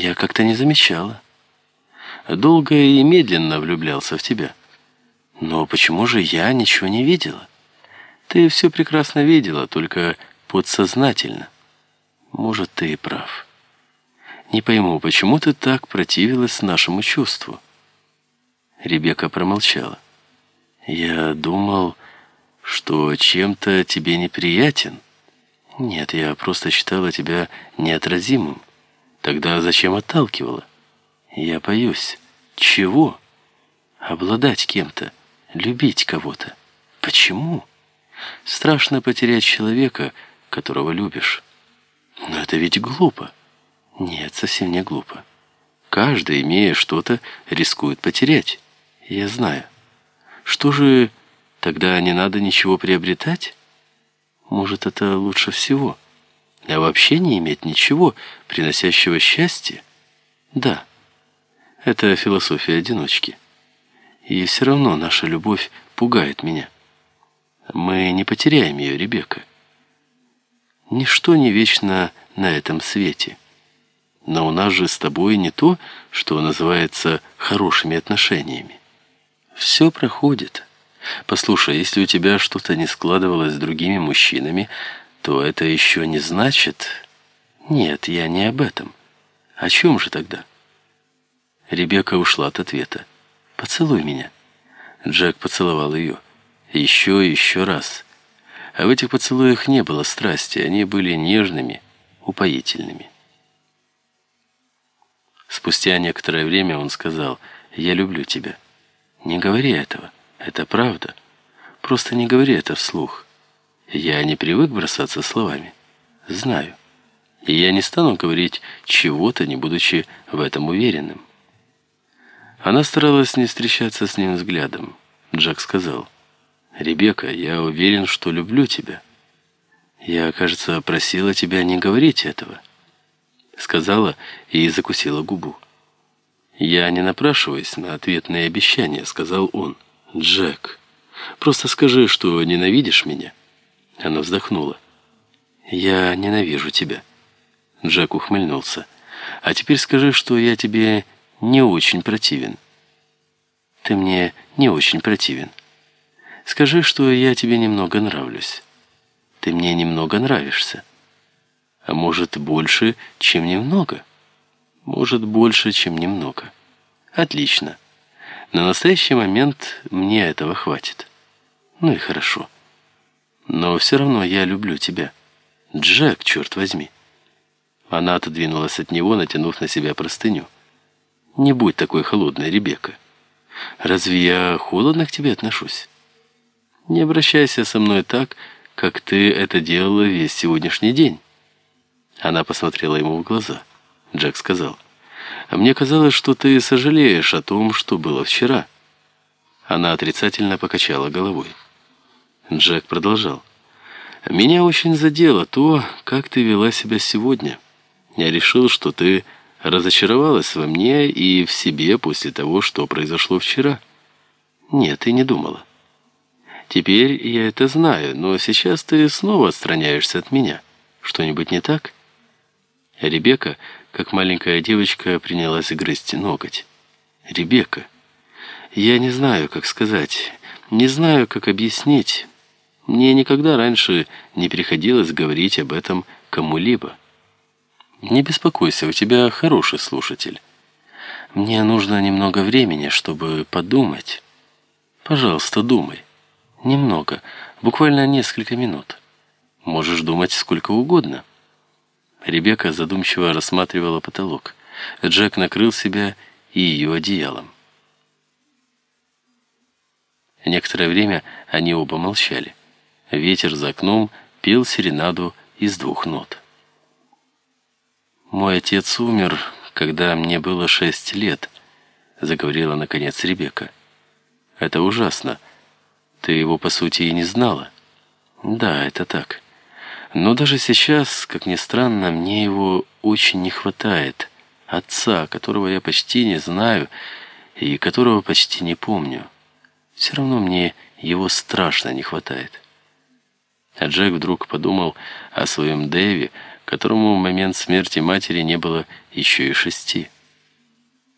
Я как-то не замечала. Долго и медленно влюблялся в тебя. Но почему же я ничего не видела? Ты все прекрасно видела, только подсознательно. Может, ты и прав. Не пойму, почему ты так противилась нашему чувству? Ребекка промолчала. Я думал, что чем-то тебе неприятен. Нет, я просто считала тебя неотразимым. Тогда зачем отталкивала? Я боюсь. Чего? Обладать кем-то, любить кого-то. Почему? Страшно потерять человека, которого любишь. Но это ведь глупо. Нет, совсем не глупо. Каждый, имея что-то, рискует потерять. Я знаю. Что же, тогда не надо ничего приобретать? Может, это лучше всего? А вообще не иметь ничего, приносящего счастье? Да, это философия одиночки. И все равно наша любовь пугает меня. Мы не потеряем ее, Ребекка. Ничто не вечно на этом свете. Но у нас же с тобой не то, что называется хорошими отношениями. Все проходит. Послушай, если у тебя что-то не складывалось с другими мужчинами, то это еще не значит... Нет, я не об этом. О чем же тогда? Ребекка ушла от ответа. «Поцелуй меня». Джек поцеловал ее. Еще и еще раз. А в этих поцелуях не было страсти, они были нежными, упоительными. Спустя некоторое время он сказал «Я люблю тебя». «Не говори этого, это правда. Просто не говори это вслух». Я не привык бросаться словами. Знаю. И я не стану говорить чего-то, не будучи в этом уверенным. Она старалась не встречаться с ним взглядом. Джек сказал, «Ребекка, я уверен, что люблю тебя. Я, кажется, просила тебя не говорить этого». Сказала и закусила губу. «Я не напрашиваюсь на ответные обещания», — сказал он. «Джек, просто скажи, что ненавидишь меня». Она вздохнула. «Я ненавижу тебя». Джек ухмыльнулся. «А теперь скажи, что я тебе не очень противен». «Ты мне не очень противен. Скажи, что я тебе немного нравлюсь. Ты мне немного нравишься. А может, больше, чем немного? Может, больше, чем немного. Отлично. На настоящий момент мне этого хватит. Ну и хорошо». Но все равно я люблю тебя. Джек, черт возьми. Она отодвинулась от него, натянув на себя простыню. Не будь такой холодной, Ребекка. Разве я холодно к тебе отношусь? Не обращайся со мной так, как ты это делала весь сегодняшний день. Она посмотрела ему в глаза. Джек сказал, «А мне казалось, что ты сожалеешь о том, что было вчера». Она отрицательно покачала головой. Джек продолжал. «Меня очень задело то, как ты вела себя сегодня. Я решил, что ты разочаровалась во мне и в себе после того, что произошло вчера. Нет, ты не думала. Теперь я это знаю, но сейчас ты снова отстраняешься от меня. Что-нибудь не так?» Ребекка, как маленькая девочка, принялась грызть ноготь. «Ребекка, я не знаю, как сказать, не знаю, как объяснить». Мне никогда раньше не приходилось говорить об этом кому-либо. Не беспокойся, у тебя хороший слушатель. Мне нужно немного времени, чтобы подумать. Пожалуйста, думай. Немного, буквально несколько минут. Можешь думать сколько угодно. Ребекка задумчиво рассматривала потолок. Джек накрыл себя и ее одеялом. Некоторое время они оба молчали. Ветер за окном пел серенаду из двух нот. «Мой отец умер, когда мне было шесть лет», — заговорила наконец Ребекка. «Это ужасно. Ты его, по сути, и не знала». «Да, это так. Но даже сейчас, как ни странно, мне его очень не хватает. Отца, которого я почти не знаю и которого почти не помню. Все равно мне его страшно не хватает». А Джек вдруг подумал о своем Дэви, которому в момент смерти матери не было еще и шести.